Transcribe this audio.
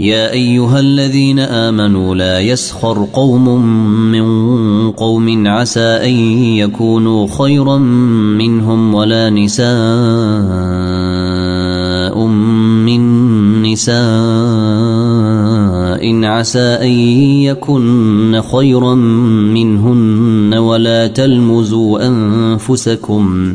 يا أيها الذين آمنوا لا يسخر قوم من قوم عسى أن يكونوا خيرا منهم ولا نساء من نساء عسى أن يكن خيرا منهن ولا تلمزوا أنفسكم